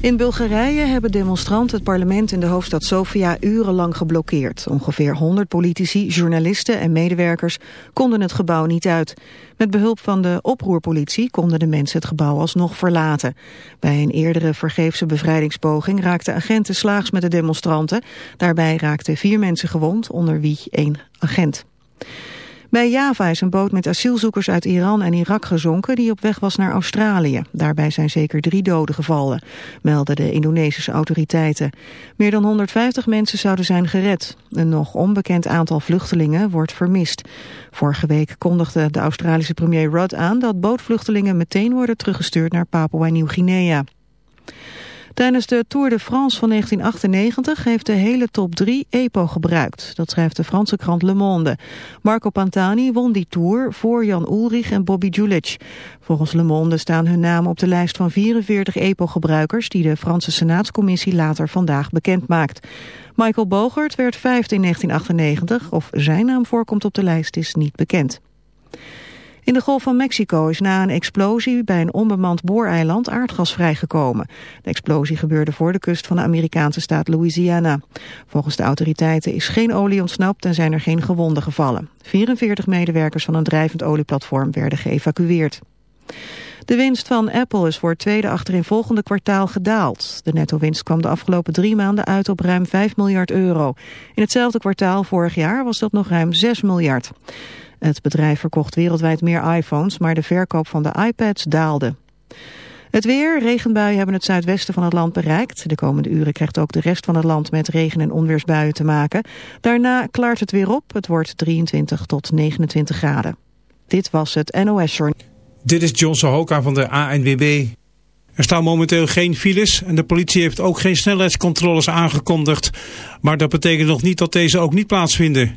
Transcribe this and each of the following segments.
In Bulgarije hebben demonstranten het parlement in de hoofdstad Sofia urenlang geblokkeerd. Ongeveer 100 politici, journalisten en medewerkers konden het gebouw niet uit. Met behulp van de oproerpolitie konden de mensen het gebouw alsnog verlaten. Bij een eerdere vergeefse bevrijdingspoging raakten agenten slaags met de demonstranten. Daarbij raakten vier mensen gewond, onder wie één agent. Bij Java is een boot met asielzoekers uit Iran en Irak gezonken die op weg was naar Australië. Daarbij zijn zeker drie doden gevallen, melden de Indonesische autoriteiten. Meer dan 150 mensen zouden zijn gered. Een nog onbekend aantal vluchtelingen wordt vermist. Vorige week kondigde de Australische premier Rudd aan dat bootvluchtelingen meteen worden teruggestuurd naar Papua Nieuw-Guinea. Tijdens de Tour de France van 1998 heeft de hele top 3 EPO gebruikt. Dat schrijft de Franse krant Le Monde. Marco Pantani won die Tour voor Jan Ulrich en Bobby Julich. Volgens Le Monde staan hun namen op de lijst van 44 EPO-gebruikers... die de Franse Senaatscommissie later vandaag bekend maakt. Michael Bogert werd vijfde in 1998. Of zijn naam voorkomt op de lijst is niet bekend. In de Golf van Mexico is na een explosie bij een onbemand booreiland aardgas vrijgekomen. De explosie gebeurde voor de kust van de Amerikaanse staat Louisiana. Volgens de autoriteiten is geen olie ontsnapt en zijn er geen gewonden gevallen. 44 medewerkers van een drijvend olieplatform werden geëvacueerd. De winst van Apple is voor het tweede achtereenvolgende kwartaal gedaald. De netto-winst kwam de afgelopen drie maanden uit op ruim 5 miljard euro. In hetzelfde kwartaal vorig jaar was dat nog ruim 6 miljard. Het bedrijf verkocht wereldwijd meer iPhones, maar de verkoop van de iPads daalde. Het weer, regenbuien hebben het zuidwesten van het land bereikt. De komende uren krijgt ook de rest van het land met regen- en onweersbuien te maken. Daarna klaart het weer op. Het wordt 23 tot 29 graden. Dit was het NOS Journal. Dit is John Sohoka van de ANWB. Er staan momenteel geen files en de politie heeft ook geen snelheidscontroles aangekondigd. Maar dat betekent nog niet dat deze ook niet plaatsvinden.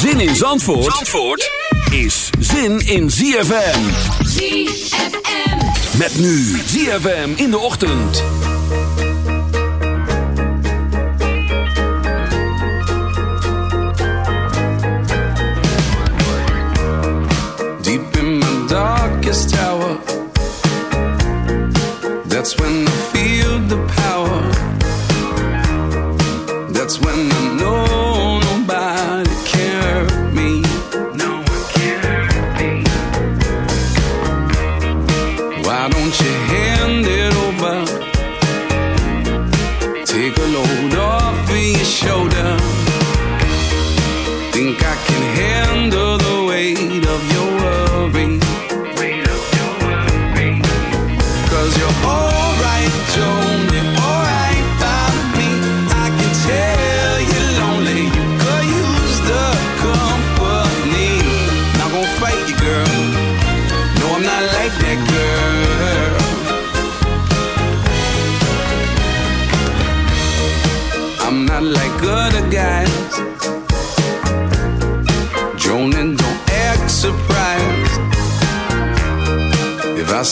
Zin in Zandvoort, Zandvoort yeah! is zin in ZFM. ZFM. Met nu ZFM in de ochtend. Deep in my darkest tower. That's when I feel the power. That's when I know.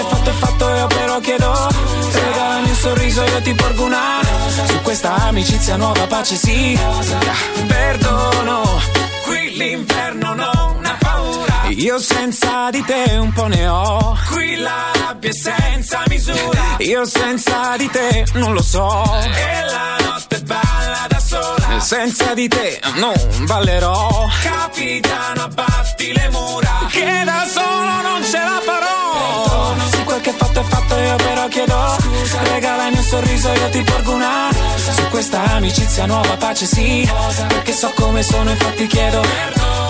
che fatto è fatto io però chiedo. Scusa Regalami un sorriso io ti porgo una. Su questa amicizia nuova pace sì. Perdono Qui l'inferno non ha paura. Io senza di te un po' ne ho. Qui la rabbia è senza misura. Io senza di te non lo so. E la notte balla da sola. Senza di te non ballerò. Capitano abbatti le mura. Che da solo non ce la farò. Se quel che fatto è fatto io però chiedo Scusa. Regalami un sorriso io ti porgo una Rosa. Su questa amicizia nuova pace sì. Rosa. Perché so come sono infatti chiedo Se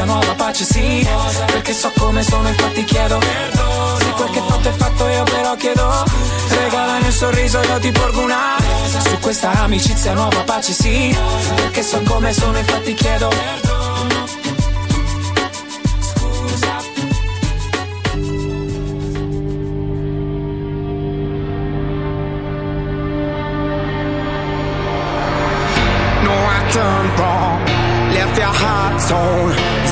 amicizia nuova pace sì Rosa. Perché so come sono infatti chiedo Perdono Se quel che fatto è fatto io però chiedo Regalami un sorriso io ti porgo una Rosa. Su questa amicizia nuova pace sì Perché so come sono infatti chiedo Perdono Scusa No, I done wrong. Left your heart torn.